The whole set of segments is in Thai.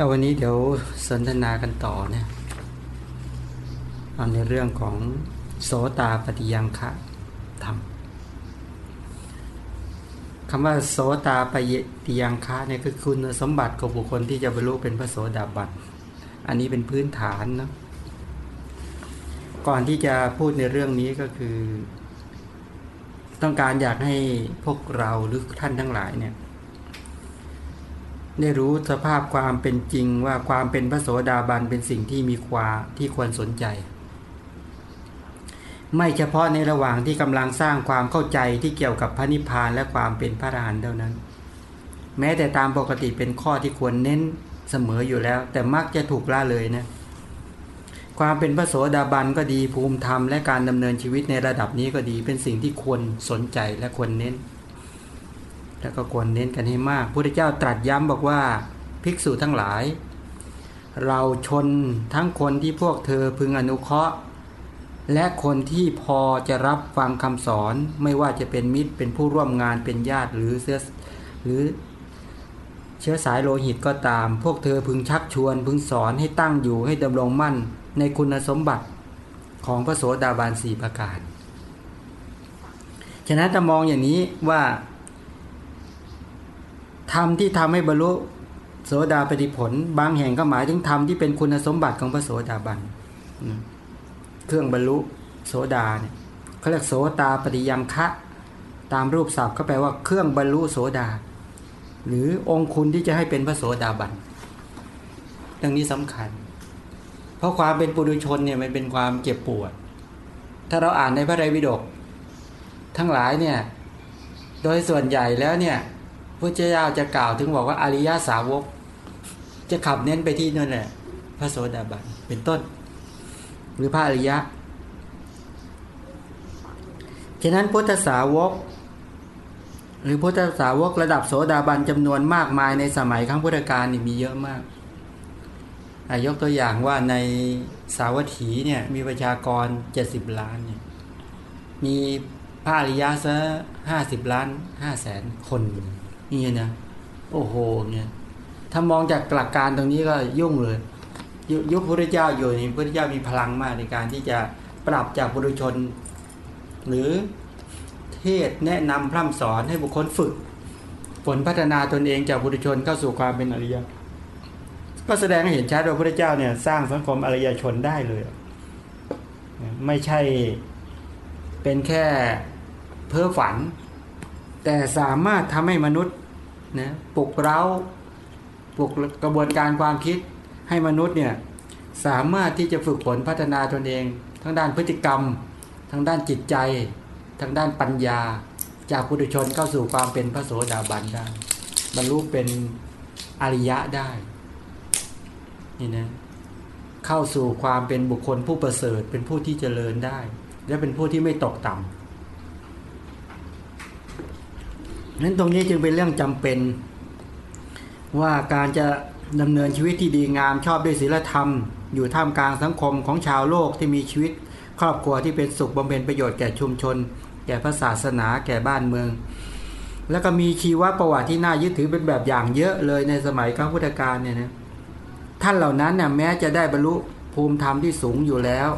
แล้ววันนี้เดี๋ยวสนทนากันต่อเนี่ยเอาในเรื่องของโสตาปฏิยังคะธรรมคำว่าโสตาปฏิยังคะเนี่ยคือคุณสมบัติของบุคคลที่จะบรรลุเป็นพระโสดาบันอันนี้เป็นพื้นฐานนะก่อนที่จะพูดในเรื่องนี้ก็คือ ต้องการอยากให้พวกเราหรือท่านทั้งหลายเนี่ย ได้รู้สภาพความเป็นจริงว่าความเป็นพระโสดาบันเป็นสิ่งที่มีควาที่ควรสนใจ ไม่เฉพาะในระหว่างที่กำลังสร้างความเข้าใจที่เกี่ยวกับพระนิพพานและความเป็นพระอรหันต์เท่านั้น แม้แต่ตามปกติเป็นข้อที่ควรเน้นเสมออยู่แล้ว แต่มักจะถูกละเลยนะความเป็นพระโสดาบันก็ดีภูมิธรรมและการดำเนินชีวิตในระดับนี้ก็ดีเป็นสิ่งที่ควรสนใจและควรเน้น แล้วก็ควรเน้นกันให้มากพระพุทธเจ้าตรัสย้ำบอกว่าภิกษุทั้งหลาย เราชนทั้งคนที่พวกเธอพึงอนุเคราะห์ และคนที่พอจะรับฟังคำสอนไม่ว่าจะเป็นมิตรเป็นผู้ร่วมงานเป็นญาติหรือเสื้อหรือเชื้อสายโลหิตก็ตาม พวกเธอพึงชักชวน พึงสอนให้ตั้งอยู่ให้ดำรงมั่นในคุณสมบัติของพระโสดาบันสี่ประการ ฉะนั้นจะมองอย่างนี้ว่า ธรรมที่ทำให้บรรลุโสดาปฏิผล บางแห่งก็หมายถึงธรรมที่เป็นคุณสมบัติของพระโสดาบันเครื่องบรรลุโสดาเนี่ยเขาเรียกโสตาปฏิยังคะ ตามรูปศัพท์ก็แปลว่าเครื่องบรรลุโสดา หรือองค์คุณที่จะให้เป็นพระโสดาบันดังนี้สำคัญ เพราะความเป็นปุถุชนเนี่ยมันเป็นความเจ็บปวด ถ้าเราอ่านในพระไตรปิฎกทั้งหลายเนี่ย โดยส่วนใหญ่แล้วเนี่ย พระเจ้าจะกล่าวถึงบอกว่าอริยาสาวก จะขับเน้นไปที่นั่นแหละพระโสดาบันเป็นต้น หรือพระอริยะฉะนั้นพุทธสาวก หรือพุทธสาวกระดับโสดาบันจำนวนมากมายในสมัยครั้งพุทธกาลนี่มีเยอะมากยกตัวอย่างว่าในสาวัตถีเนี่ยมีประชากรเจ็ดสิบล้านเนี่ยมีพระอริยะซะห้าสิบล้านห้าแสนคน นี่นะโอ้โหเนี่ยถ้ามองจากหลักการตรงนี้ก็ยุ่งเลย ยุคพระเจ้าอยู่นี่พระเจ้ามีพลังมากในการที่จะปรับจากบุรุชน หรือเทศแนะนำพร่ำสอนให้บุคคลฝึกผลพัฒนาตนเองจากบุรุชนเข้าสู่ความเป็นอริยก็แสดงให้เห็นชัดว่าพระเจ้าเนี่ยสร้างสังคมอริยชนได้เลย ไม่ใช่เป็นแค่เพ้อฝัน แต่สามารถทำให้มนุษย์ นะปลุกเร้าปลุกกระบวนการความคิดให้มนุษย์เนี่ยสามารถที่จะฝึกฝนพัฒนาตนเอง ทั้งด้านพฤติกรรม ทั้งด้านจิตใจ ทั้งด้านปัญญา จากปุถุชนเข้าสู่ความเป็นพระโสดาบันได้บรรลุเป็นอริยะได้นี่นะเข้าสู่ความเป็นบุคคลผู้ประเสริฐ เป็นผู้ที่เจริญได้ และเป็นผู้ที่ไม่ตกต่ำ นั้นตรงนี้จึงเป็นเรื่องจำเป็น ว่าการจะดำเนินชีวิตที่ดีงามชอบด้วยศีลธรรม อยู่ท่ามกลางสังคมของชาวโลกที่มีชีวิต ครอบครัวที่เป็นสุขบำเพ็ญประโยชน์แก่ชุมชน แก่พระศาสนาแก่บ้านเมือง แล้วก็มีชีวประวัติที่น่ายึดถือเป็นแบบอย่างเยอะเลยในสมัยครั้งพุทธกาลเนี่ยนะท่านเหล่านั้นเนี่ยแม้จะได้บรรลุภูมิธรรมที่สูงอยู่แล้ว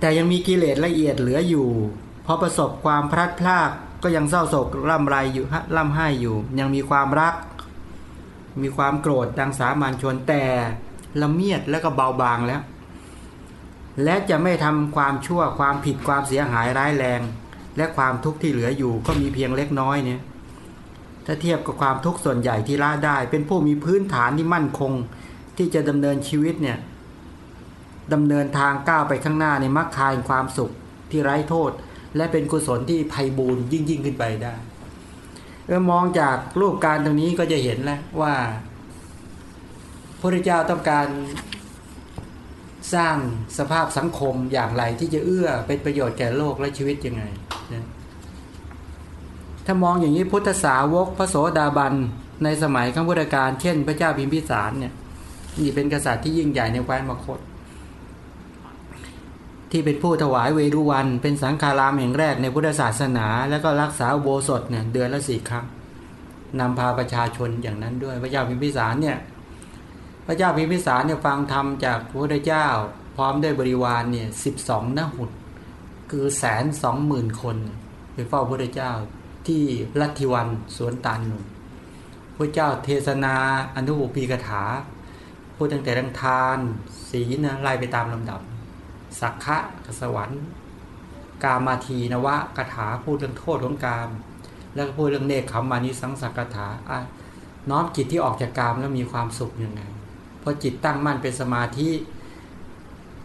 แต่ยังมีกิเลสละเอียดเหลืออยู่พอประสบความพลัดพราก ก็ยังเศร้าโศกร่ำไรอยู่ร่ำไห้อยู่ ยังมีความรัก มีความโกรธดังสามัญชนแต่ละเมียดแล้วก็เบาบางแล้ว และจะไม่ทำความชั่วความผิดความเสียหายร้ายแรง และความทุกข์ที่เหลืออยู่ก็มีเพียงเล็กน้อยเนี่ยถ้าเทียบกับความทุกข์ส่วนใหญ่ที่ละได้ เป็นผู้มีพื้นฐานที่มั่นคง ที่จะดำเนินชีวิตเนี่ยดำเนินทางก้าวไปข้างหน้าในมรรคายความสุขที่ไร้โทษ และเป็นกุศลที่ไพ่บูรยิ่งยิ่งขึ้นไปได้เออมองจากรูปการตรงนี้ก็จะเห็นแล้วว่าพระเจ้าต้องการสร้างสภาพสังคมอย่างไรที่จะเอื้อเป็นประโยชน์แก่โลกและชีวิตยังไงนะถ้ามองอย่างนี้พุทธสาวกพระโสดาบันในสมัยข้างพุทธกาลเช่น พระเจ้าพิมพิสารเนี่ยนี่เป็นกษัตริย์ที่ยิ่งใหญ่ในแคว้นมคต ที่เป็นผู้ถวายเวรุวัน เป็นสังฆารามแห่งแรกในพุทธศาสนา แล้วก็รักษาโบสถเนี่ยเดือนละสี่ครั้งนำพาประชาชนอย่างนั้นด้วยพระเจ้าพิมพิสารเนี่ยพระเจ้าพิมพิสารเนี่ยฟังธรรมจากพระพุทธเจ้า พร้อมด้วยบริวารเนี่ยสิบสองนหุดคือแสนสองหมื่นคนไปเฝ้าพระพุทธเจ้าที่ลัทธิวันสวนตาลหนุนพระเจ้าเทศนาอนุปปีกถา พูดตั้งแต่รังทานศีลนะไล่ไปตามลำดับ สักขะกสวรรค์ กามาทีนวะกถาพูดเรื่องโทษของกาม แล้วก็พูดเรื่องเนคขมานิสังสักถาอะน้อมจิตที่ออกจากกามแล้วมีความสุขยังไงพอจิตตั้งมั่นเป็นสมาธิ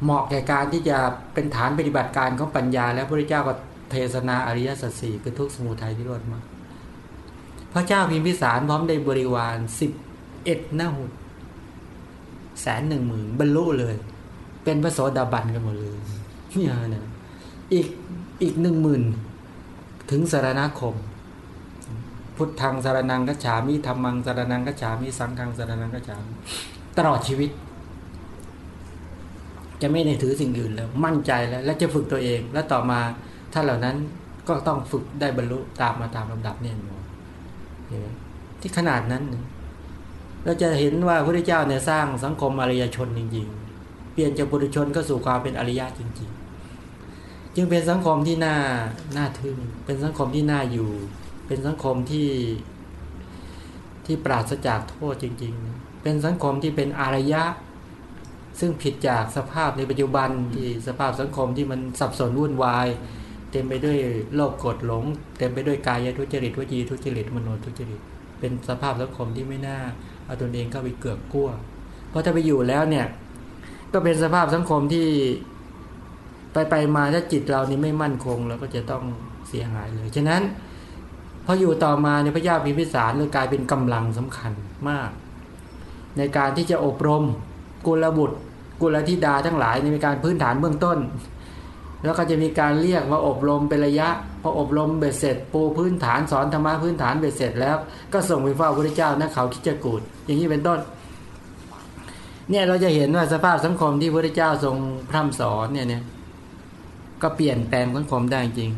เหมาะแก่การที่จะเป็นฐานปฏิบัติการของปัญญา แล้วพระเจ้าก็เทศนาอริยสัจสี่คือทุกสมุทัยที่รอดมาพระเจ้าพิมพิสารพร้อมได้บริวารสิบเอ็ดหน้าหุแสนหนึ่งหมื่นบรรลุเลย เป็นพระโสดาบันกันหมดเลยเนี่ยนะอีกอีกหนึ่งหมื่นถึงสารณคม พุทธังสารนังกัจฉามิธรรมังสารนังกัจฉามิสังฆังสารนังกัจฉามิตลอดชีวิต จะไม่ในถือสิ่งอื่นแล้ว มั่นใจแล้ว และจะฝึกตัวเอง แล้วต่อมาถ้าเหล่านั้นก็ต้องฝึกได้บรรลุตามมาตามลำดับเนี่ยที่ขนาดนั้นเราจะเห็นว่าพระพุทธเจ้าเนี่ยสร้างสังคมอารยชนจริงๆ ปลี่ยนจากบุรุชนก็สู่ความเป็นอริยะจริง ๆ จึงเป็นสังคมที่น่าน่าทึ่งเป็นสังคมที่น่าอยู่ เป็นสังคมที่ที่ปราศจากโทษจริง ๆ เป็นสังคมที่เป็นอารยะ ซึ่งผิดจากสภาพในปัจจุบันที่สภาพสังคมที่มันสับสนวุ่นวาย เต็มไปด้วยโลกกดหลง เต็มไปด้วยกายทุจริตวจีทุจริตมโนทุจริต เป็นสภาพสังคมที่ไม่น่าเอาตนเองเข้าไปเกือกกลัวเพราะถ้าไปอยู่แล้วเนี่ย ก็เป็นสภาพสังคมที่ไปไปมาถ้าจิตเรานี่ไม่มั่นคงเราก็จะต้องเสียหายเลย ฉะนั้นพออยู่ต่อมาในพระเจ้าพิพิสารเลยกลายเป็นกำลังสำคัญมาก ในการที่จะอบรมกุลบุตร กุลธิดาทั้งหลายในการพื้นฐานเบื้องต้น แล้วก็จะมีการเรียกมาอบรมเป็นระยะพออบรมเบ็ดเสร็จ ปูพื้นฐานสอนธรรมะพื้นฐานเบ็ดเสร็จแล้ว ก็ส่งไปเฝ้าพระเจ้านะเขาคิดจะกูดอย่างนี้เป็นต้น เนี่ยเราจะเห็นว่าสภาพสังคมที่พระเจ้าทรงพร่ำสอนเนี่ยเนี่ยก็เปลี่ยนแปลงสังคมได้จริง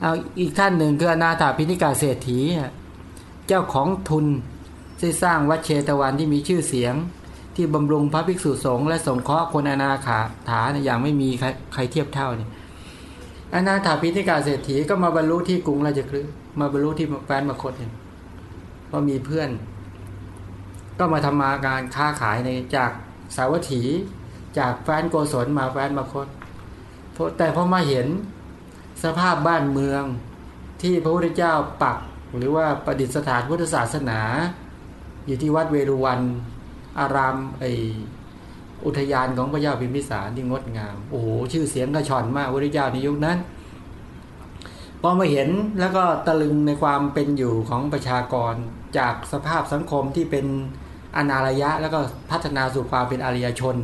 เอาอีกท่านหนึ่งคืออนาถาพิณิกาเศรษฐีเจ้าของทุนที่สร้างวัดเชตวันที่มีชื่อเสียง ที่บำรุงพระภิกษุสงฆ์และสงเคราะห์คนอนาขาถาอย่างไม่มีใครเทียบเท่าเนี่ยอนาถาพิณิกาเศรษฐีก็มาบรรลุที่กรุงราชคฤห์มาบรรลุที่แฟนมาคตเนี่ยพอมีเพื่อน ก็มาทำมาการค้าขายในจาก สาวัตถีจากแฟนโกศลมาแฟนมาคตแต่พอมาเห็นสภาพบ้านเมืองที่พระพุทธเจ้าปักหรือว่าประดิษฐานพุทธศาสนา อยู่ที่วัดเวรุวัน อารามไออุทยานของพระเจ้าพิมพิสารที่งดงาม โอ้โหชื่อเสียงกระชอนมากพระเจ้าในยุคนั้นพอมาเห็นแล้วก็ตะลึงในความเป็นอยู่ของประชากรจากสภาพสังคมที่เป็น อนารยะแล้วก็พัฒนาสู่ความเป็นอริยชน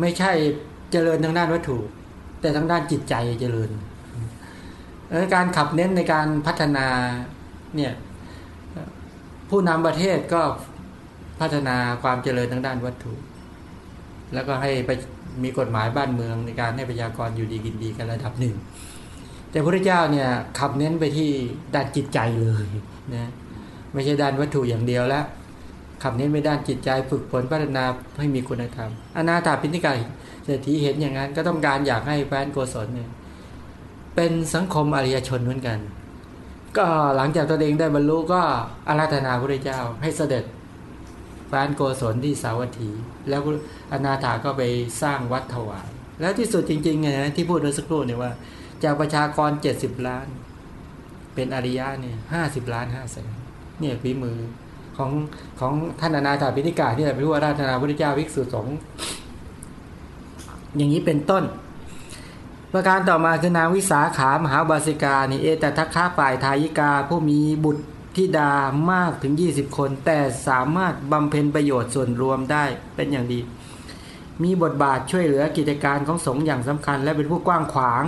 ไม่ใช่เจริญทางด้านวัตถุ แต่ทางด้านจิตใจเจริญการขับเน้นในการพัฒนาเนี่ยผู้นำประเทศก็พัฒนาความเจริญทางด้านวัตถุ แล้วก็ให้ไปมีกฎหมายบ้านเมืองในการให้ประชากรอยู่ดีกินดีกันระดับหนึ่ง แต่พระเจ้าเนี่ยขับเน้นไปที่ด้านจิตใจเลยนะไม่ใช่ด้านวัตถุอย่างเดียวแล้ว ขับเน้นไปด้านจิตใจฝึกฝนพัฒนาให้มีคุณธรรมอนาถาพิณิกาเศรษฐีเห็นอย่างนั้นก็ต้องการอยากให้แฟนโกศลเนี่ยเป็นสังคมอริยชนเหมือนกัน ก็หลังจากตัวเองได้บรรลุก็อาราธนาพระเจ้าให้เสด็จฟานโกศลที่สาวัตถี แล้วอนาถาก็ไปสร้างวัดถวายแล้วที่สุดจริงๆไงนะที่พูดเมื่อสักครู่เนี่ยว่า จากประชากรเจ็ดสิบล้าน เป็นอริยะเนี่ยห้าสิบล้านห้าแสนเนี่ยฝีมือ ของของท่านอนาถาพิธิกาที่เราไปพูดอาราธนาพระเจ้าวิกษุสงฆ์อย่างนี้เป็นต้น ประการต่อมาคือนางวิสาขามหาบาสิกานี่เอตทัคคะฝ่ายทายิกา ผู้มีบุตรธิดามากถึง 20 คน แต่สามารถบำเพ็ญประโยชน์ส่วนรวมได้เป็นอย่างดี มีบทบาทช่วยเหลือกิจการของสงฆ์อย่างสำคัญ และเป็นผู้กว้างขวาง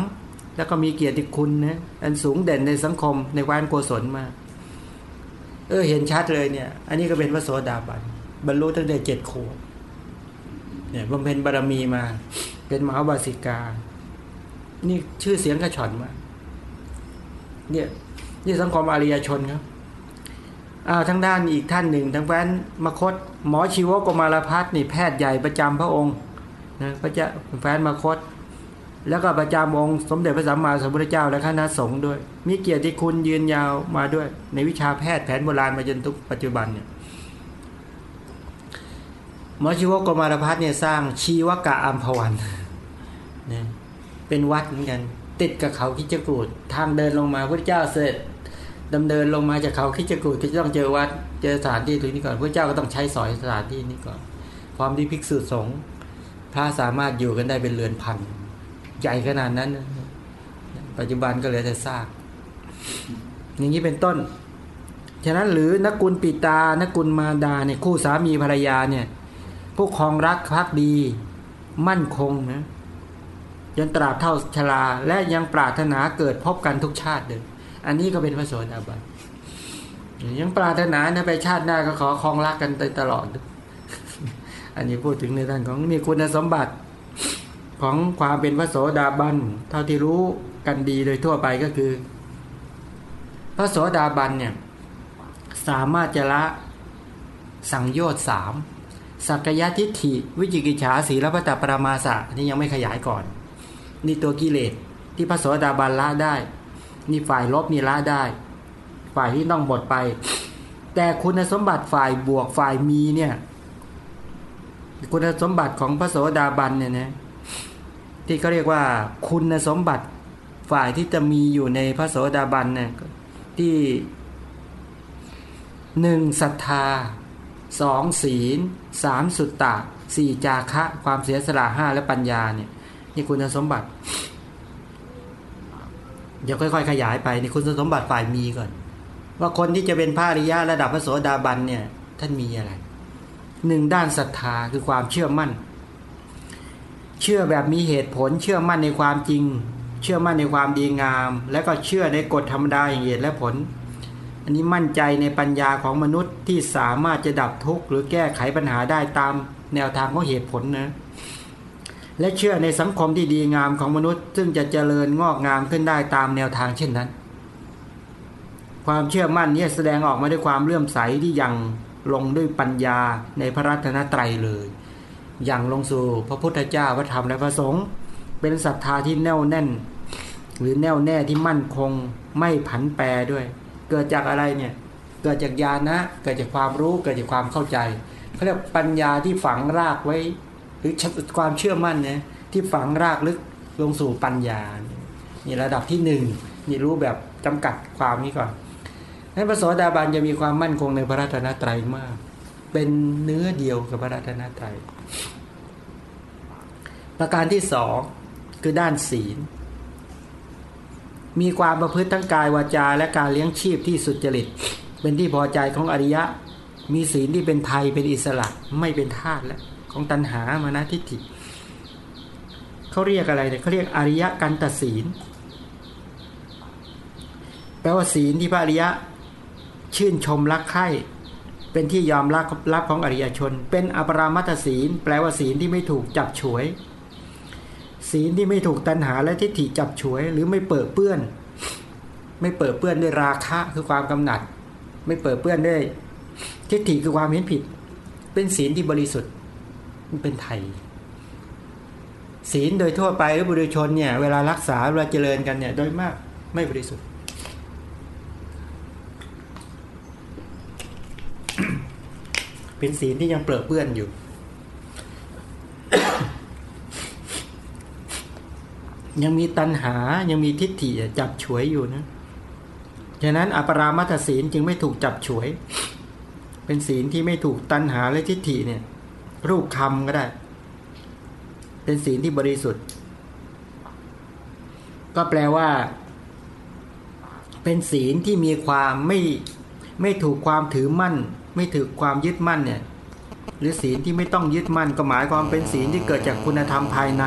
แล้วก็มีเกียรติคุณนะอันสูงเด่นในสังคมในวานโกศลมา เออเห็นชัดเลยเนี่ย อันนี้ก็เป็นพระโสดาบันบรรลุตั้งแต่เจ็ดขวบเนี่ยบำเพ็ญบารมีมา เป็นมหาบาสิกา นี่ชื่อเสียงกระชอนมากเนี่ยนี่สังคมอริยชนครับอ้าวทั้งด้านอีกท่านหนึ่งทั้งแฟนมคต หมอชีวกมารพัฒนี่แพทย์ใหญ่ประจำพระองค์นะพระเจ้าแฟนมคต แล้วก็ประจำองค์สมเด็จพระสัมมาสัมพุทธเจ้า และคณะสงฆ์ด้วย มีเกียรติคุณยืนยาวมาด้วย ในวิชาแพทย์แผนโบราณมาจนทุกปัจจุบันเนี่ยมอชีวกมารพัฒเนี่ยสร้างชีวกะอัมพวันนะเป็นวัดเหมือนกัน ติดกับเขาคิจกูดทางเดินลงมาพระเจ้าเสด็จดำเนินลงมาจากเขาคิจกูดก็จะต้องเจอวัดเจอสถานที่ตรงนี้ก่อนพระเจ้าก็ต้องใช้สอยสถานที่นี้ก่อนพร้อมที่ภิกษุสงฆ์พระสามารถอยู่กันได้เป็นเรือนพัน ใหญ่ขนาดนั้น ปัจจุบันก็เหลือแต่ซาก อย่างนี้เป็นต้น ฉะนั้นหรือนักกุลปิตา นักกุลมาดาเนี่ยคู่สามีภรรยาเนี่ยผู้ครองรักพักดี มั่นคงนะจนตราบเท่าชราและยังปรารถนาเกิดพบกันทุกชาติเลยอันนี้ก็เป็นพระโสดาบันยังปรารถนานะไปชาติหน้าก็ขอครองรักกันตลอด อันนี้พูดถึงในด้านของมีคุณสมบัติ ของความเป็นพระโสดาบันเท่าที่รู้กันดีโดยทั่วไปก็คือ พระโสดาบันเนี่ยสามารถจะละสังโยชน์สามสักยะทิฏฐิ วิจิกิจฉาสีลพตปรามาสะนี่ยังไม่ขยายก่อน นี่ตัวกิเลสที่พระโสดาบันละได้ นี่ฝ่ายลบนี่ละได้ ฝ่ายที่ต้องหมดไป แต่คุณสมบัติฝ่ายบวกฝ่ายมีเนี่ย คุณสมบัติของพระโสดาบันเนี่ยนะ ที่เขาเรียกว่าคุณสมบัติฝ่ายที่จะมีอยู่ในพระโสดาบันเนี่ยที่หนึ่งศรัทธาสองศีลสามสุตตะสี่จาคะความเสียสละห้าและปัญญาเนี่ยนี่คุณสมบัติ เดี๋ยวค่อย ๆ ขยายไปในคุณสมบัติฝ่ายมีก่อน ว่าคนที่จะเป็นพระอริยะระดับพระโสดาบันเนี่ยท่านมีอะไรหนึ่งด้านศรัทธาคือความเชื่อมั่น เชื่อแบบมีเหตุผลเชื่อมั่นในความจริง เชื่อมั่นในความดีงาม และก็เชื่อในกฎธรรมดาอย่างเหตุและผล อันนี้มั่นใจในปัญญาของมนุษย์ที่สามารถจะดับทุกข์หรือแก้ไขปัญหาได้ตามแนวทางของเหตุผลนะและเชื่อในสังคมที่ดีงามของมนุษย์ ซึ่งจะเจริญงอกงามขึ้นได้ตามแนวทางเช่นนั้น ความเชื่อมั่นนี้แสดงออกมาด้วยความเลื่อมใสที่ยังลงด้วยปัญญาในพระรัตนตรัยเลย อย่างลงสู่พระพุทธเจ้าพระธรรมและพระสงฆ์เป็นศรัทธาที่แน่วแน่น หรือแน่วแน่ที่มั่นคงไม่ผันแปรด้วย เกิดจากอะไรเนี่ยเกิดจากญาณะเกิดจากความรู้เกิดจากความเข้าใจเขาเรียกปัญญาที่ฝังรากไว้ หรือความเชื่อมั่นเนี่ยที่ฝังรากลึกลงสู่ปัญญานี่ระดับที่หนึ่งนี่รู้แบบจำกัดความนี้ก่อนนั้นพระโสดาบันจะมีความมั่นคงในพระรัตนตรัยมาก เป็นเนื้อเดียวกับพระรัตนตรัย ประการที่สองคือด้านศีล มีความประพฤติทั้งกายวาจาและการเลี้ยงชีพที่สุจริต เป็นที่พอใจของอริยะ มีศีลที่เป็นไทยเป็นอิสระไม่เป็นทาสแล้วของตัณหามานะทิฏฐิเขาเรียกอะไรเนี่ยเขาเรียกอริยกันตศีล แปลว่าศีลที่พระอริยะ ชื่นชมรักใคร่ เป็นที่ยอมรับรับของอริยชน เป็นอปรามัตศีล แปลว่าศีลที่ไม่ถูกจับฉวย ศีลที่ไม่ถูกตัณหาและทิฏฐิจับฉวย หรือไม่เปิดเปื้อน ไม่เปิดเปื้อนด้วยราคะคือความกำหนัด ไม่เปิดเปื้อนด้วยทิฏฐิคือความเห็นผิด เป็นศีลที่บริสุทธิ์มันเป็นไทย ศีลโดยทั่วไปหรือบุรุชนเนี่ยเวลารักษาเวลาเจริญกันเนี่ยโดยมากไม่บริสุทธิ์ เป็นศีลที่ยังเปรอเปื้อนอยู่ ยังมีตัณหายังมีทิฏฐิจับฉวยอยู่นะฉะนั้นอปรามัตศีลจึงไม่ถูกจับฉวย เป็นศีลที่ไม่ถูกตัณหาและทิฏฐิเนี่ย รูปคำก็ได้ เป็นศีลที่บริสุทธิ์ ก็แปลว่า เป็นศีลที่มีความไม่ไม่ถูกความถือมั่น ไม่ถือความยึดมั่นเนี่ยหรือศีลที่ไม่ต้องยึดมั่นก็หมายความเป็นศีลที่เกิดจากคุณธรรมภายใน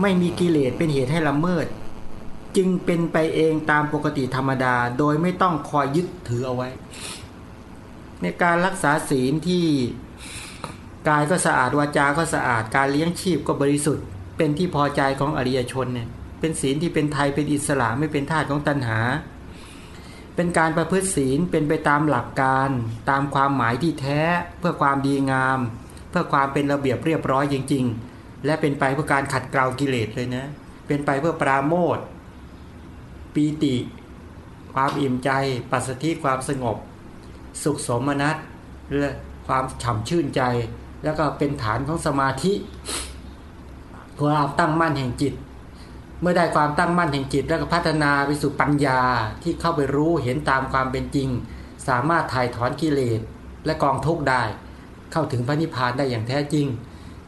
ไม่มีกิเลสเป็นเหตุให้ละเมิด จึงเป็นไปเองตามปกติธรรมดา โดยไม่ต้องคอยยึดถือเอาไว้ ในการรักษาศีลที่กายก็สะอาดวาจาก็สะอาดการเลี้ยงชีพก็บริสุทธิ์ เป็นที่พอใจของอริยชนเนี่ยเป็นศีลที่เป็นไทยเป็นอิสระไม่เป็นทาสของตัณหา เป็นการประพฤติศีลเป็นไปตามหลักการ ตามความหมายที่แท้เพื่อความดีงาม เพื่อความเป็นระเบียบเรียบร้อยจริง ๆ และเป็นไปเพื่อการขัดเกลากิเลสเลยนะ เป็นไปเพื่อปราโมทปีติ ความอิ่มใจ ปัสสติความสงบ สุขสมนัตและความฉ่ำชื่นใจ แล้วก็เป็นฐานของสมาธิความตั้งมั่นแห่งจิต เมื่อได้ความตั้งมั่นแห่งจิตแล้วก็พัฒนาไปสู่ปัญญาที่เข้าไปรู้เห็นตามความเป็นจริง สามารถถ่ายถอนกิเลสและกองทุกข์ได้ เข้าถึงพระนิพพานได้อย่างแท้จริง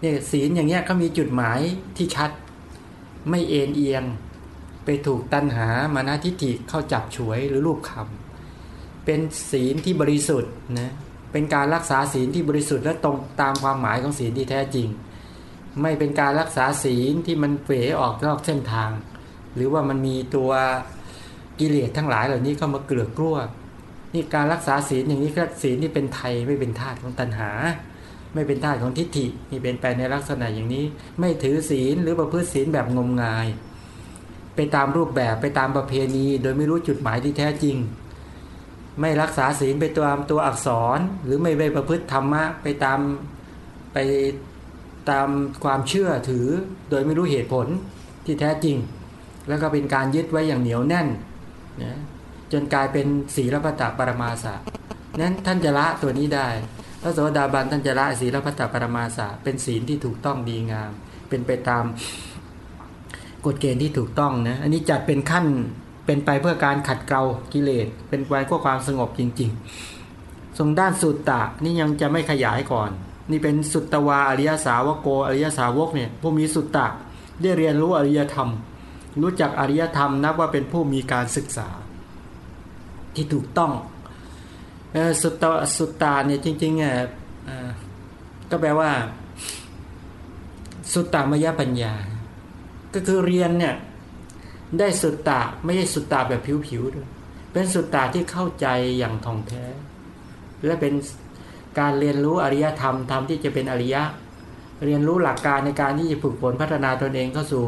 เนี่ยศีลอย่างเงี้ยเขามีจุดหมายที่ชัด ไม่เอ็นเอียง ไปถูกตัณหามานาทิฏฐิเข้าจับฉวยหรือรูปคำเป็นศีลที่บริสุทธิ์นะเป็นการรักษาศีลที่บริสุทธิ์และตรงตามความหมายของศีลที่แท้จริง ไม่เป็นการรักษาศีลที่มันเฝออกนอกเส้นทาง หรือว่ามันมีตัวกิเลสทั้งหลายเหล่านี้เข้ามาเกลือกกลัวนี่การรักษาศีลอย่างนี้ก็ศีลที่เป็นไทยไม่เป็นธาตุของตัณหา ไม่เป็นธาตุของทิฏฐินี่เป็นไปในลักษณะอย่างนี้ ไม่ถือศีลหรือประพฤติศีลแบบงมงาย ไปตามรูปแบบไปตามประเพณี โดยไม่รู้จุดหมายที่แท้จริง ไม่รักษาศีลไปตามตัวอักษร หรือไม่ไปประพฤติธรรมะไปตามไป ตามความเชื่อถือโดยไม่รู้เหตุผลที่แท้จริง แล้วก็เป็นการยึดไว้อย่างเหนียวแน่นนะจนกลายเป็นศีลพัตตปรมาสะนั้นท่านจะละตัวนี้ได้ พระโสดาบันท่านจะละศีลพัตตปรมาสะเป็นศีลที่ถูกต้องดีงาม เป็นไปตามกฎเกณฑ์ที่ถูกต้องนะอันนี้จัดเป็นขั้นเป็นไปเพื่อการขัดเกลากิเลส เป็นไปเพื่อความสงบจริง ๆ ทรงด้านสุตตะนี่ยังจะไม่ขยายก่อน นี่เป็นสุตตวาอริยสาวกโกอริยสาวกเนี่ยผู้มีสุตตะได้เรียนรู้อริยธรรม รู้จักอริยธรรมนับว่าเป็นผู้มีการศึกษา ที่ถูกต้องสุตตสุตตาเนี่ยจริงๆอะก็แปลว่า สุตตามยปัญญา ก็คือเรียนเนี่ยได้สุตตะไม่ใช่สุตตะแบบผิวๆด้วยเป็นสุตตะที่เข้าใจอย่างท่องแท้ และเป็น การเรียนรู้อริยธรรมธรรมที่จะเป็นอริยะ เรียนรู้หลักการในการที่จะฝึกฝนพัฒนาตนเองเข้าสู่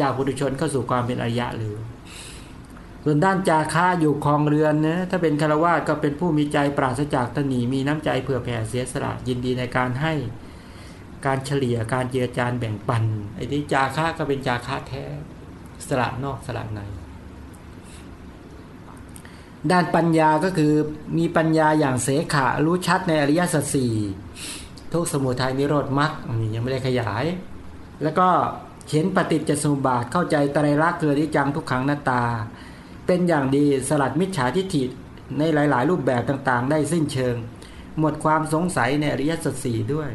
จากบุตุชนเข้าสู่ความเป็นอริยะหรือส่วนด้านจาค่าอยู่คลองเรือนนะถ้าเป็นคารวะก็เป็นผู้มีใจปราศจากตนีมีน้ำใจเผื่อแผ่เสียสละยินดีในการให้การเฉลี่ยการเจียจานแบ่งปันไอ้ที่จาค่าก็เป็นจาค่าแท้สละนอกสละใน ด้านปัญญาก็คือมีปัญญาอย่างเสขะรู้ชัดในอริยสัจสี่ทุกสมุทัยนิโรธมรรคยังไม่ได้ขยาย แล้วก็เห็นปฏิจจสมุปบาทเข้าใจตรัยรักเกิดที่จังทุกขังหน้าตา เป็นอย่างดีสลัดมิจฉาทิฏฐิในหลาย ๆ รูปแบบต่างๆ ได้สิ้นเชิง หมดความสงสัยในอริยสัจสี่ด้วย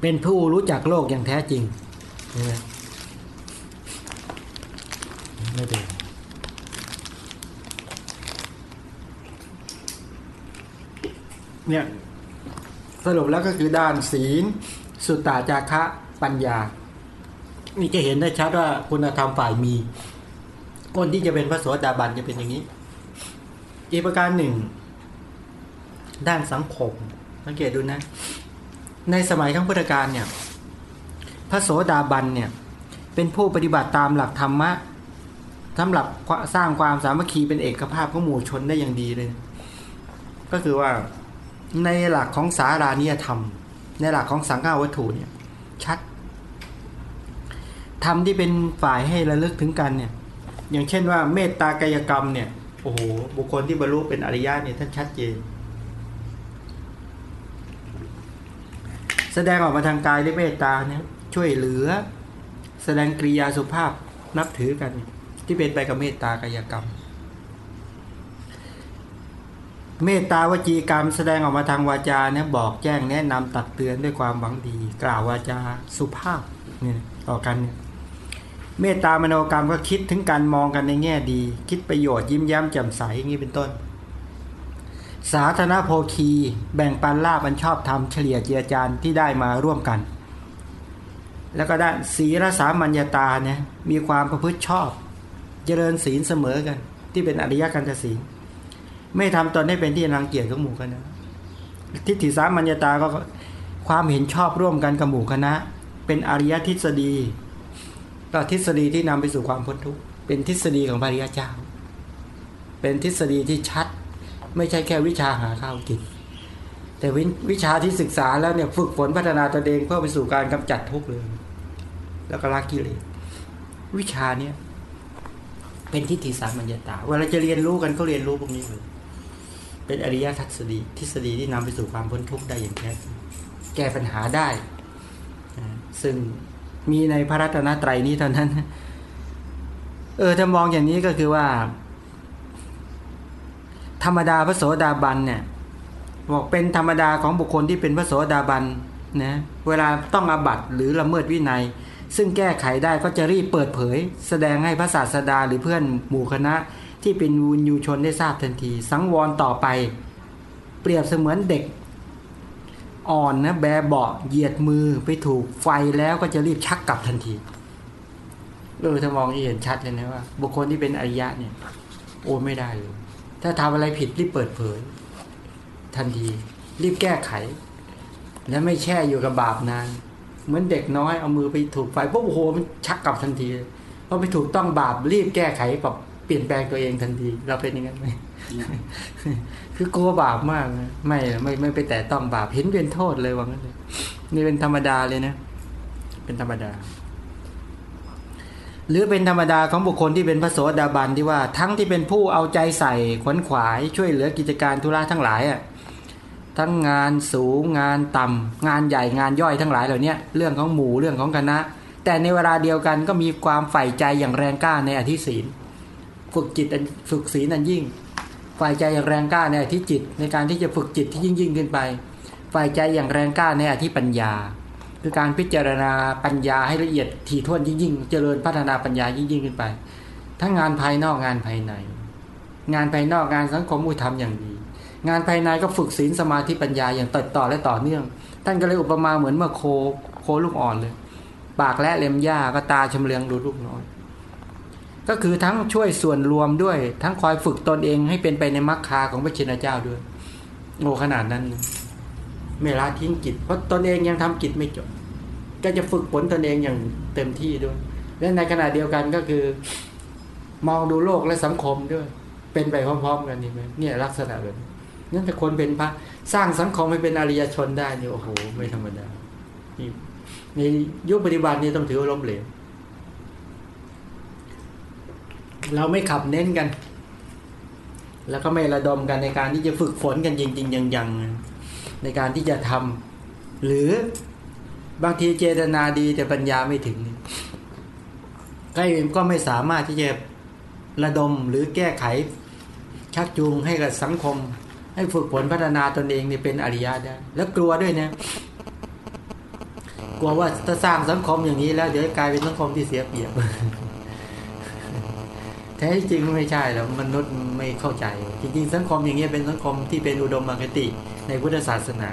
เป็นผู้รู้จักโลกอย่างแท้จริงไม่เป็น เนี่ยสรุปแล้วก็คือด้านศีล สุตตาจาคะปัญญา นี่จะเห็นได้ชัดว่าคุณธรรมฝ่ายมีคนที่จะเป็นพระโสดาบันจะเป็นอย่างนี้ อีกประการหนึ่ง ด้านสังคมสังเกตดูนะ ในสมัยขั้งพุทธกาลเนี่ยพระโสดาบันเนี่ยเป็นผู้ปฏิบัติตามหลักธรรมะสำหรับสร้างความสามัคคีเป็นเอกภาพของหมู่ชนได้อย่างดีเลย ก็คือว่า ในหลักของสารานิยธรรม ในหลักของสังฆาวัตถุเนี่ยชัดธรรมที่เป็นฝ่ายให้ระลึกถึงกันเนี่ย อย่างเช่นว่าเมตตากายกรรมเนี่ยโอ้โหบุคคลที่บรรลุเป็นอริยะเนี่ยท่านชัดเจน แสดงออกมาทางกายด้วยเมตตาเนี่ยช่วยเหลือ แสดงกริยาสุภาพนับถือกัน ที่เป็นไปกับเมตตากายกรรม เมตตาวจีกรรมแสดงออกมาทางวาจาเนี่ยบอกแจ้งแนะนำตักเตือนด้วยความหวังดี กล่าววาจาสุภาพเนี่ยต่อกันเนี่ยเมตตามโนกรรมก็คิดถึงการมองกันในแง่ดี คิดประโยชน์ยิ้มแย้มแจ่มใสอย่างนี้เป็นต้น สาธารณโภคี แบ่งปันลาบันชอบทำเฉลี่ยเจียจานที่ได้มาร่วมกัน แล้วก็ด้านศีลสามัญญาตาเนี่ยมีความประพฤติชอบ เจริญศีลเสมอกัน ที่เป็นอริยกันตศีล ไม่ทำตนให้เป็นที่รังเกียจของหมู่คณะทิฏฐิสามัญญาตาก็ความเห็นชอบร่วมกันกับหมู่คณะ เป็นอริยทฤษฎีก็ทฤษฎีที่นำไปสู่ความพ้นทุกข์เป็นทฤษฎีของพระริยเจ้า เป็นทฤษฎีที่ชัด ไม่ใช่แค่วิชาหาข้าวกิน แต่ววิชาที่ศึกษาแล้วเนี่ยฝึกฝนพัฒนาตนเองเพื่อไปสู่การกำจัดทุกข์เลย แล้วก็ละกิเลสวิชาเนี่ยเป็นทิฏฐิสามัญญาตาเวลาจะเรียนรู้กันก็เรียนรู้พวกนี้เลย เป็นอริยทัศนีทฤษฎีที่นำไปสู่ความพ้นทุกข์ได้อย่างแท้จริงแก้ปัญหาได้ ซึ่งมีในพระรัตนตรัยนี้เท่านั้น เออถ้ามองอย่างนี้ก็คือว่า ธรรมดาพระโสดาบันเนี่ยบอกเป็นธรรมดาของบุคคลที่เป็นพระโสดาบันนะเวลาต้องอาบัตหรือละเมิดวินัย ซึ่งแก้ไขได้ก็จะรีบเปิดเผย แสดงให้พระศาสดาหรือเพื่อนหมู่คณะ ที่เป็นวุญยูชนได้ทราบทันที สังวรต่อไป เปรียบเสมือนเด็ก อ่อนนะแบเบาเหยียดมือไปถูกไฟแล้วก็จะรีบชักกลับทันทีเออถ้ามองเห็นชัดเลยนะว่า บุคคลที่เป็นอริยะเนี่ย โอ้ไม่ได้เลย ถ้าทำอะไรผิดรีบเปิดเผย ทันที รีบแก้ไข และไม่แช่อยู่กับบาปนานเหมือนเด็กน้อยเอามือไปถูกไฟปุ๊บโอ้โหมันชักกลับทันทีพราะไปถูกต้องบาปรีบแก้ไขกับ เปลี่ยนแปลงตัวเองทันที เราเป็นอย่างนั้นไหมคือกลัวบาปมากนะไม่ไม่ไม่ไปแต่ต้องบาปเห็นเป็นโทษเลยว่างั้นเลยนี่เป็นธรรมดาเลยนะ เป็นธรรมดา หรือเป็นธรรมดาของบุคคลที่เป็นพระโสดาบันที่ว่า ทั้งที่เป็นผู้เอาใจใส่ขวนขวาย ช่วยเหลือกิจการธุระทั้งหลายอะทั้งงานสูงงานต่ำงานใหญ่งานย่อยทั้งหลายเหล่านี้เรื่องของหมู่เรื่องของคณะ แต่ในเวลาเดียวกันก็มีความใฝ่ใจอย่างแรงกล้าในอธิศีล ฝึกจิตฝึกศีลนันยิ่ง ฝ่ายใจอย่างแรงกล้าในอธิจิต ในการที่จะฝึกจิตที่ยิ่งยิ่งขึ้นไป ฝ่ายใจอย่างแรงกล้าในอธิปัญญา คือการพิจารณาปัญญาให้ละเอียดถี่ถ้วนยิ่งยิ่งเจริญพัฒนาปัญญายิ่งยิ่งขึ้นไป ทั้งงานภายนอกงานภายใน งานภายนอกงานสังคมอุธรรมอย่างดี งานภายในก็ฝึกศีลสมาธิปัญญาอย่างต่อต่อและต่อเนื่อง ท่านก็เลยอุปมาเหมือนเมื่อโคโคลูกอ่อนเลย ปากและเล็มหญ้าก็ตาชำเลืองดูลูกน้อย ก็คือทั้งช่วยส่วนรวมด้วย ทั้งคอยฝึกตนเองให้เป็นไปในมรรคาของพระชินเจ้าด้วยโง่ขนาดนั้นไม่ละทิ้งกิจเพราะตนเองยังทำกิจไม่จบ ก็จะฝึกฝนตนเองอย่างเต็มที่ด้วย และในขณะเดียวกันก็คือ มองดูโลกและสังคมด้วย เป็นไปพร้อม ๆ กันนี่ไหมเนี่ยลักษณะแบบนั่นแต่คนเป็นพระสร้างสังคมให้เป็นอริยชนได้เนี่ยโอ้โหไม่ธรรมดานี่ในยุคปฏิบัตินี้ต้องถือว่าล้มเหลว เราไม่ขับเน้นกัน แล้วก็ไม่ระดมกันในการที่จะฝึกฝนกันจริงๆอยังๆในการที่จะทำหรือบางทีเจตนาดีแต่ปัญญาไม่ถึงก็ก็ไม่สามารถที่จะระดมหรือแก้ไข ชักจูงให้กับสังคม ให้ฝึกฝนพัฒนาตนเองนี่เป็นอริยะได้แล้วกลัวด้วยนะกลัวว่าถ้าสร้างสังคมอย่างนี้แล้ว เดี๋ยวกลายเป็นสังคมที่เสียเปรียบ แท้จริงไม่ใช่แล้วมนุษย์ไม่เข้าใจ จริง ๆ สังคมอย่างเงี้ยเป็นสังคมที่เป็นอุดมมคติในพุทธศาสนา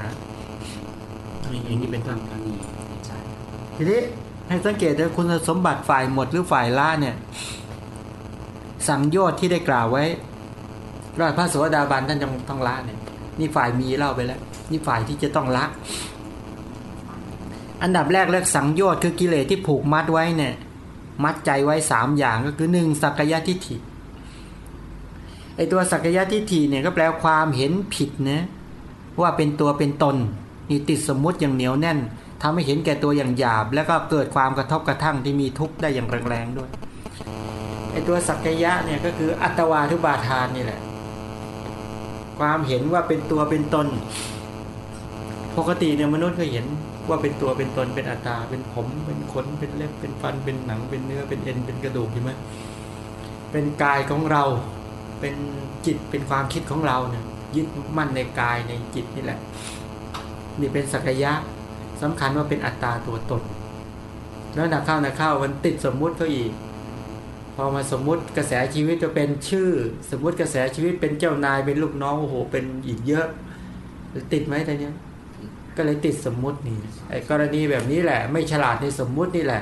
อย่างนี้เป็นต้นทีนี้ให้สังเกตว่าคุณสมบัติฝ่ายหมดหรือฝ่ายละเนี่ย สังโยชน์ที่ได้กล่าวไว้ราพระโสดาบันท่านต้องละเนี่ยนี่ฝ่ายมีเล่าไปแล้ว นี่ฝ่ายที่จะต้องละ อันดับแรกเลือกสังโยชน์คือกิเลสที่ผูกมัดไว้เนี่ย มัดใจไว้สามอย่างก็คือหนึ่งสักยะทิฏฐิไอตัวสักยะทิฏฐิเนี่ยก็แปลความเห็นผิดนะว่าเป็นตัวเป็นตนนี่ติดสมมุติอย่างเหนียวแน่นทำให้เห็นแก่ตัวอย่างหยาบ แล้วก็เกิดความกระทบกระทั่งที่มีทุกข์ได้อย่างแรงๆด้วยไอตัวสักยะเนี่ยก็คืออัตวาทุบาทานนี่แหละ ความเห็นว่าเป็นตัวเป็นตน ปกติเนี่ยมนุษย์ก็เห็น ว่าเป็นตัวเป็นตนเป็นอัตตา เป็นผมเป็นขนเป็นเล็บเป็นฟันเป็นหนังเป็นเนื้อเป็นเอ็นเป็นกระดูกใช่ไหมเป็นกายของเราเป็นจิตเป็นความคิดของเราเนี่ยยึดมั่นในกายในจิตนี่แหละ นี่เป็นสักยะสำคัญว่าเป็นอัตตาตัวตน แล้วนักเข้านักเข้ามันติดสมมุติเขาอีก พอมาสมมุติกระแสชีวิตจะเป็นชื่อ สมมุติกระแสชีวิตเป็นเจ้านายเป็นลูกน้องโอ้โหเป็นอีกเยอะติดไหมตอนนี้ ก็เลยติดสมมุตินี่ไอ้กรณีแบบนี้แหละ ไม่ฉลาดในสมมุตินี่แหละ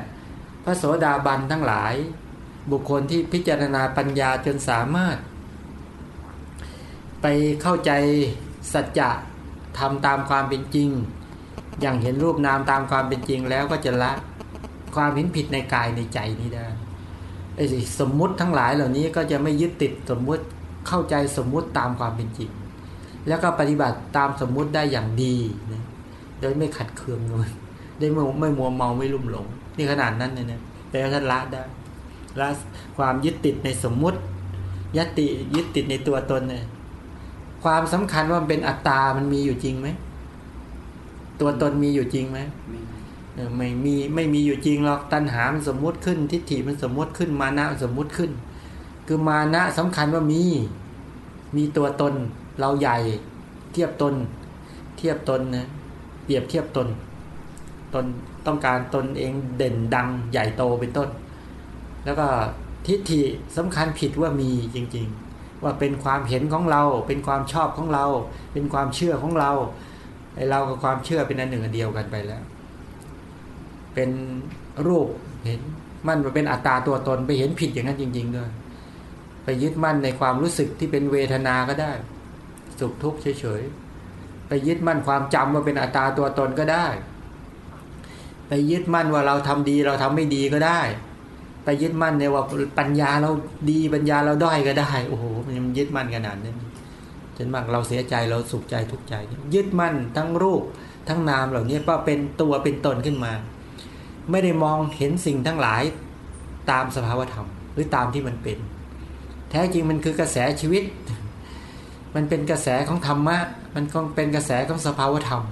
พระโสดาบันทั้งหลาย บุคคลที่พิจารณาปัญญาจนสามารถ ไปเข้าใจสัจจะทำตามความเป็นจริง อย่างเห็นรูปนามตามความเป็นจริงแล้วก็จะละความเห็นผิดในกายในใจนี้ได้ไอ้สมมุติทั้งหลายเหล่านี้ก็จะไม่ยึดติดสมมุติเข้าใจสมมุติตามความเป็นจริง แล้วก็ปฏิบัติตามสมมุติได้อย่างดีนะ โดยไม่ขัดเคืองเลยได้ไม่ไม่มัวเมาไม่ลุ่มหลง นี่ขนาดนั้นเลยนะแต่ท่านละได้ละความยึดติดในสมมุติยติยึดติดในตัวตนเนี่ยความสำคัญว่าเป็นอัตตา มันมีอยู่จริงไหม ตัวตนมีอยู่จริงไหมไม่มีไม่มีอยู่จริงหรอกตัณหามันสมมุติขึ้น ทิฏฐิมันสมมุติขึ้นมานะสมมุติขึ้น คือมานะสำคัญว่ามี มีตัวตน เราใหญ่ เทียบตน เทียบตนนะ รียบเทียบตน ตนต้องการตนเองเด่นดังใหญ่โตเป็นต้น แล้วก็ทิฏฐิสำคัญผิดว่ามีจริง ๆ ว่าเป็นความเห็นของเรา เป็นความชอบของเรา เป็นความเชื่อของเราไอเรากับความเชื่อเป็นอันหนึ่งอันเดียวกันไปแล้ว เป็นรูปเห็นมันเป็นอัตตาตัวตนไปเห็นผิดอย่างนั้นจริง ๆ ด้วย ไปยึดมั่นในความรู้สึกที่เป็นเวทนาก็ได้ สุขทุกข์เฉยๆ ไปยึดมั่นความจำว่าเป็นอัตตาตัวตนก็ได้ ไปยึดมั่นว่าเราทำดีเราทำไม่ดีก็ได้ ไปยึดมั่นในว่าปัญญาเราดีปัญญาเราด้อยก็ได้ โอ้โหมันยึดมั่นขนาดนั้นจนมากเราเสียใจเราสุขใจทุกใจ ยึดมั่นทั้งรูปทั้งนามเหล่านี้ก็เป็นตัวเป็นตนขึ้นมา ไม่ได้มองเห็นสิ่งทั้งหลายตามสภาวธรรม หรือตามที่มันเป็น แท้จริงมันคือกระแสชีวิต มันเป็นกระแสของธรรมะ มันก็เป็นกระแสของสภาวธรรม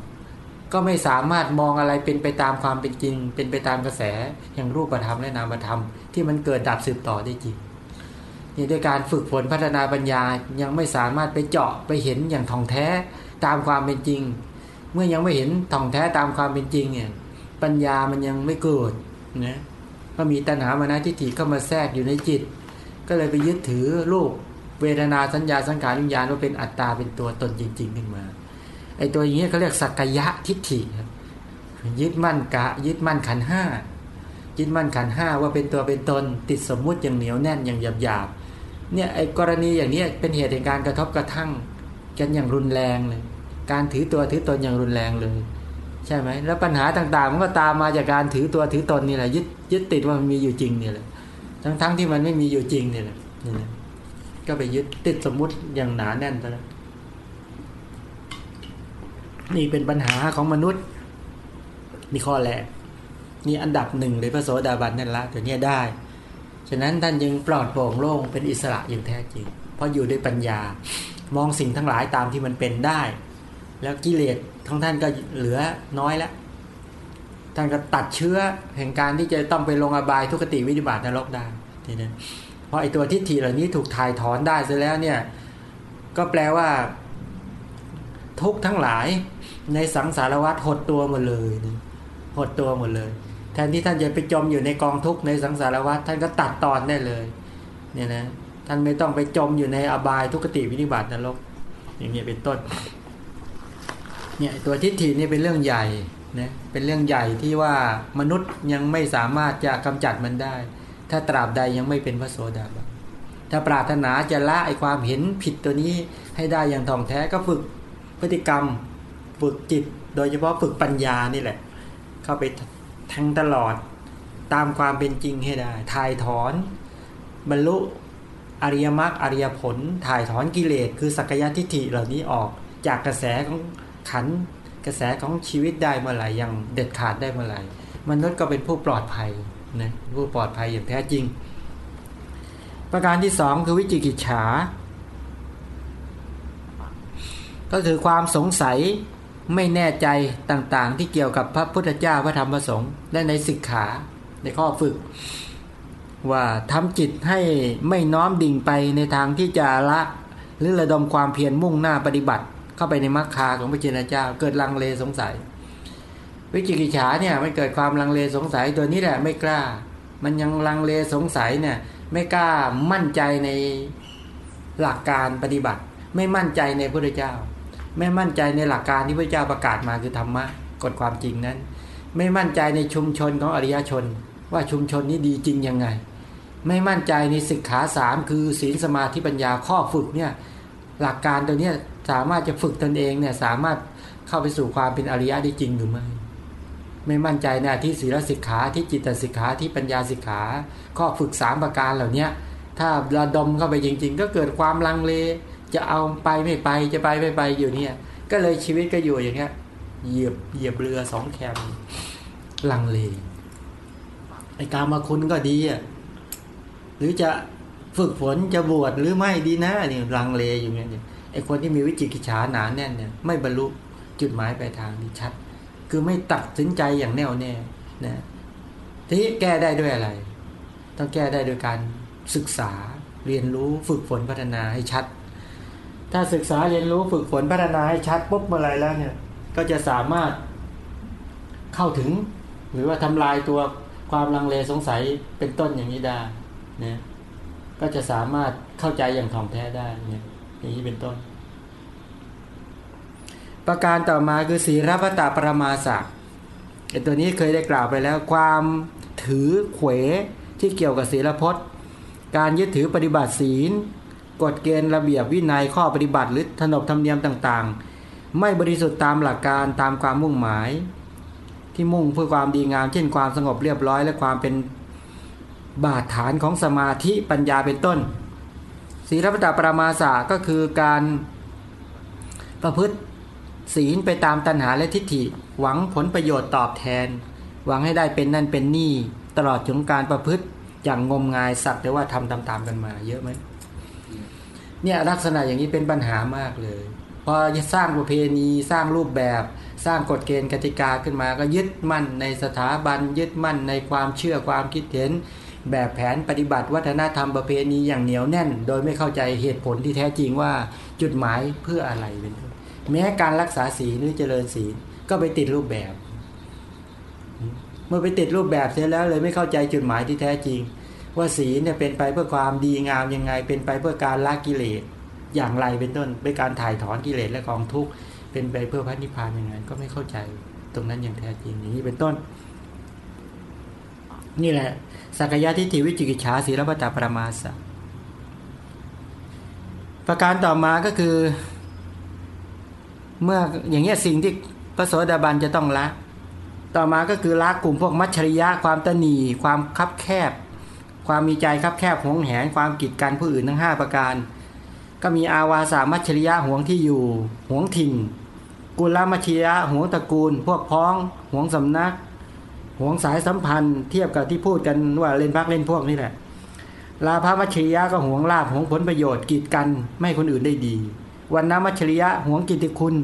ก็ไม่สามารถมองอะไรเป็นไปตามความเป็นจริง เป็นไปตามกระแสอย่างรูปธรรมและนามธรรม ที่มันเกิดดับสืบต่อได้จริงนี่ด้วยการฝึกฝนพัฒนาปัญญายังไม่สามารถไปเจาะไปเห็นอย่างท่องแท้ตามความเป็นจริง เมื่อยังไม่เห็นท่องแท้ตามความเป็นจริงเนี่ยปัญญามันยังไม่เกิดนะก็มีตัณหามานะทิฏฐิเข้ามาแทรกอยู่ในจิต ก็เลยไปยึดถือรูป เวทนาสัญญาสังขารวิญญาณว่าเป็นอัตตาเป็นตัวตนจริงๆขึ้นมาไอ้ตัวอย่างนี้เขาเรียกสักกยะทิฏฐิครับยึดมั่นกะ ยึดมั่นขันห้ายึดมั่นขันห้าว่าเป็นตัวเป็นตน ติดสมมุติอย่างเหนียวแน่นอย่างหยาบหยาบเนี่ยไอ้กรณีอย่างนี้เป็นเหตุแห่งการกระทบกระทั่งกันอย่างรุนแรงเลย การถือตัวถือตนอย่างรุนแรงเลย ใช่ไหมแล้วปัญหาต่างๆ มันก็ตามมาจากการถือตัวถือตนนี่แหละยึดยึดติดว่ามันมีอยู่จริงนี่แหละทั้งๆที่มันไม่มีอยู่จริงนี่แหละนี่นะ ก็ไปยึดติดสมมุติอย่างหนาแน่นไปแล้วนี่เป็นปัญหาของมนุษย์นี่ข้อแรกนี่อันดับหนึ่งเลยพระโสดาบันนั่นละแต่เนี้ยได้ ฉะนั้นท่านยังปลอดโปร่งโล่งเป็นอิสระอย่างแท้จริง เพราะอยู่ด้วยปัญญามองสิ่งทั้งหลายตามที่มันเป็นได้ แล้วกิเลสของท่านก็เหลือน้อยแล้วท่านก็ตัดเชื้อแห่งการที่จะต้องไปลงอบายทุกขติวิบัตินรกได้ทีนั้น พราะไอตัวทิฏฐิเหล่านี้ถูกถ่ายถอนได้เสร็จแล้วเนี่ย ก็แปลว่า ทุกทั้งหลายในสังสารวัฏหดตัวหมดเลยหดตัวหมดเลย แทนที่ท่านจะไปจมอยู่ในกองทุกข์ในสังสารวัฏท่านก็ตัดตอนได้เลยเนี่ยนะท่านไม่ต้องไปจมอยู่ในอบายทุกขติวินิบัตินรกอย่างนี้ยเป็นต้นเนี่ยตัวทิฏฐินี่เป็นเรื่องใหญ่นะเป็นเรื่องใหญ่ที่ว่ามนุษย์ยังไม่สามารถจะกำจัดมันได้ ถ้าตราบใดยังไม่เป็นพระโสดาบันถ้าปรารถนาจะละไอความเห็นผิดตัวนี้ให้ได้อย่างท่องแท้ก็ฝึกพฤติกรรมฝึกจิต โดยเฉพาะฝึกปัญญานี่แหละ เข้าไปทั้งตลอดตามความเป็นจริงให้ได้ถ่ายถอน บรรลุอริยมรรคอริยผล ถ่ายถอนกิเลสคือสักยะทิฏฐิเหล่านี้ออกจากกระแสของขันกระแสของชีวิตได้เมื่อไหร่ยังเด็ดขาดได้เมื่อไหร่มนุษย์ก็เป็นผู้ปลอดภัย นะผู้ปลอดภัยอย่างแท้จริง ประการที่สองคือวิจิกิจฉา ก็คือความสงสัยไม่แน่ใจต่างๆ ที่เกี่ยวกับพระพุทธเจ้าพระธรรมพระสงฆ์และในสิกขาในข้อฝึก ว่าทำจิตให้ไม่น้อมดิ่งไปในทางที่จะละหรือระดมความเพียรมุ่งหน้าปฏิบัติ เข้าไปในมรรคาของพระเจ้าเจ้าเกิดลังเลสงสัย วิจิกิจฉาเนี่ยมันเกิดความลังเลสงสัยตัวนี้แหละไม่กล้า มันยังลังเลสงสัยเนี่ยไม่กล้ามั่นใจในหลักการปฏิบัติ ไม่มั่นใจในพระเจ้า ไม่มั่นใจในหลักการที่พระเจ้าประกาศมาคือธรรมะกฎความจริงนั้น ไม่มั่นใจในชุมชนของอริยชน ว่าชุมชนนี้ดีจริงยังไง ไม่มั่นใจในศึกขาสามคือศีลสมาธิปัญญาข้อฝึกเนี่ยหลักการตัวนี้สามารถจะฝึกตนเองเนี่ยสามารถเข้าไปสู่ความเป็นอริยะได้จริงหรือไม่ ไม่มั่นใจในที่ศีลสิกขาที่จิตสิกขาที่ปัญญาสิกขาข้อฝึกสามประการเหล่านี้ถ้าระดมเข้าไปจริง ๆ ก็เกิดความลังเล จะเอาไปไม่ไปจะไปไม่ไปอยู่เนี่ย ก็เลยชีวิตก็อยู่อย่างเงี้ยเหยียบเหยียบเรือสองแคมลังเลไอ้การมาคุณก็ดีอะหรือจะฝึกฝนจะบวชหรือไม่ดีนะนี่ลังเลอยู่เนี่ยไอ้คนที่มีวิจิกิจฉาหนาแน่นเนี่ยไม่บรรลุจุดหมายปลายทางนี่ชัด คือไม่ตัดสินใจอย่างแน่วแน่นะทีนี้แก้ได้ด้วยอะไร ต้องแก้ได้โดยการศึกษาเรียนรู้ฝึกฝนพัฒนาให้ชัด ถ้าศึกษาเรียนรู้ฝึกฝนพัฒนาให้ชัดปุ๊บเมื่อไรแล้วเนี่ย ก็จะสามารถเข้าถึง หรือว่าทำลายตัวความลังเลสงสัยเป็นต้นอย่างนี้ได้นะก็จะสามารถเข้าใจอย่างถ่องแท้ได้เนี่ยอย่างนี้เป็นต้น ประการต่อมาคือศีลพัตตปรมาสักไอตัวนี้เคยได้กล่าวไปแล้วความถือเขวที่เกี่ยวกับศีลพจน์ การยึดถือปฏิบัติศีล กฎเกณฑ์ระเบียบวินัยข้อปฏิบัติหรือขนบธรรมเนียมต่างๆ ไม่บริสุทธิ์ตามหลักการตามความมุ่งหมาย ที่มุ่งเพื่อความดีงาม เช่นความสงบเรียบร้อย และความเป็นบาดฐานของสมาธิปัญญาเป็นต้นศีลพตตปรามาสาก็คือการประพฤติ ศีลไปตามตัณหาและทิฏฐิ หวังผลประโยชน์ตอบแทน หวังให้ได้เป็นนั่นเป็นนี่ ตลอดจนการประพฤติอย่างงมงายสักแต่ว่าทำตามๆกันมาเยอะไหมเนี่ยลักษณะอย่างนี้เป็นปัญหามากเลยพอสร้างประเพณีสร้างรูปแบบสร้างกฎเกณฑ์กติกาขึ้นมาก็ยึดมั่นในสถาบันยึดมั่นในความเชื่อความคิดเห็น แบบแผนปฏิบัติวัฒนธรรมประเพณีอย่างเหนียวแน่น โดยไม่เข้าใจเหตุผลที่แท้จริงว่าจุดหมายเพื่ออะไรเป็นต้น แม้การรักษาศีลหรือเจริญศีลก็ไปติดรูปแบบ เมื่อไปติดรูปแบบเสร็จแล้วเลยไม่เข้าใจจุดหมายที่แท้จริง ว่าศีลเนี่ยเป็นไปเพื่อความดีงามยังไง เป็นไปเพื่อการละกิเลสอย่างไรเป็นต้นเป็นการถ่ายถอนกิเลสและกองทุกข์เป็นไปเพื่อพระนิพพานยังไงก็ไม่เข้าใจตรงนั้นอย่างแท้จริงอย่างนี้เป็นต้น นี่แหละสักยะทิฏฐิวิจิกิจฉาศีลปัตตปรมาสะประการต่อมาก็คือ เมื่ออย่างเงี้ยสิ่งที่พระโสดาบันจะต้องละ ต่อมาก็คือละกลุ่มพวกมัชริยะความตนีความคับแคบ ความมีใจคับแคบหวงแหนความกีดกันผู้อื่นทั้ง 5 ประการ ก็มีอาวาสามัชริยะหวงที่อยู่หวงถิ่นกุลมัชริยะหวงตระกูล พวกพ้องหวงสำนักหวงสายสัมพันธ์เทียบกับที่พูดกันว่าเล่นพักเล่นพวกนี่แหละลาภามัชริยะก็หวงลาภหวงผลประโยชน์กีดกันไม่ให้คนอื่นได้ดี วันน้มัชริยะหวงกิตติคุณ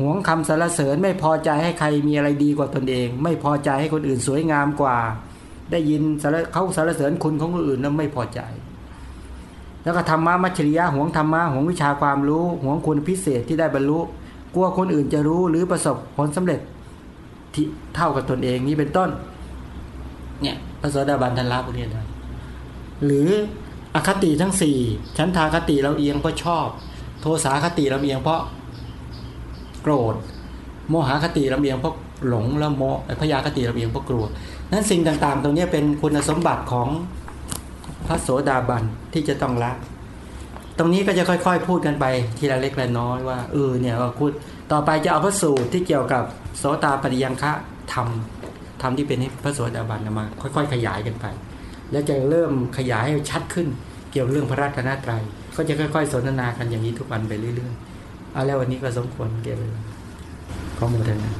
หวงคำสรรเสริญไม่พอใจให้ใครมีอะไรดีกว่าตนเอง ไม่พอใจให้คนอื่นสวยงามกว่า ได้ยินเขาสรรเสริญคุณของคนอื่นแล้วไม่พอใจ แล้วก็ธรรมะมัชริยะหวงธรรมะหวงวิชาความรู้หวงคุณพิเศษที่ได้บรรลุ กลัวคนอื่นจะรู้หรือประสบผลสำเร็จที่เท่ากับตนเองนี้เป็นต้น เนี่ยพระโสดาบันทันละพวกนี้ได้หรืออคติทั้งสี่ชั้นทาคติเราเอียงเพราะชอบ โทสาคติเราเอียงเพราะโกรธ โมหคติเราเอียงเพราะหลงแล้วโมพยาคติเราเอียงเพราะกลัว นั้นสิ่งต่างๆ ตรงนี้เป็นคุณสมบัติของพระโสดาบันที่จะต้องละ ตรงนี้ก็จะค่อยๆ พูดกันไปทีละเล็กละน้อยว่าเออเนี่ยว่าพูดต่อไปจะเอาพระสูตรที่เกี่ยวกับโสตาปริยังคะธรรมธรรมที่เป็นพระโสดาบันมา ค่อย ๆ ขยายกันไป แล้วจะเริ่มขยายให้ชัดขึ้นเกี่ยวเรื่องพระราชนาไตร ก็จะค่อยๆสนทนากันอย่างนี้ทุกวันไปเรื่อยๆเอาแล้ววันนี้ก็สมควรเกี่ยวกับข้อมูลทางนั้น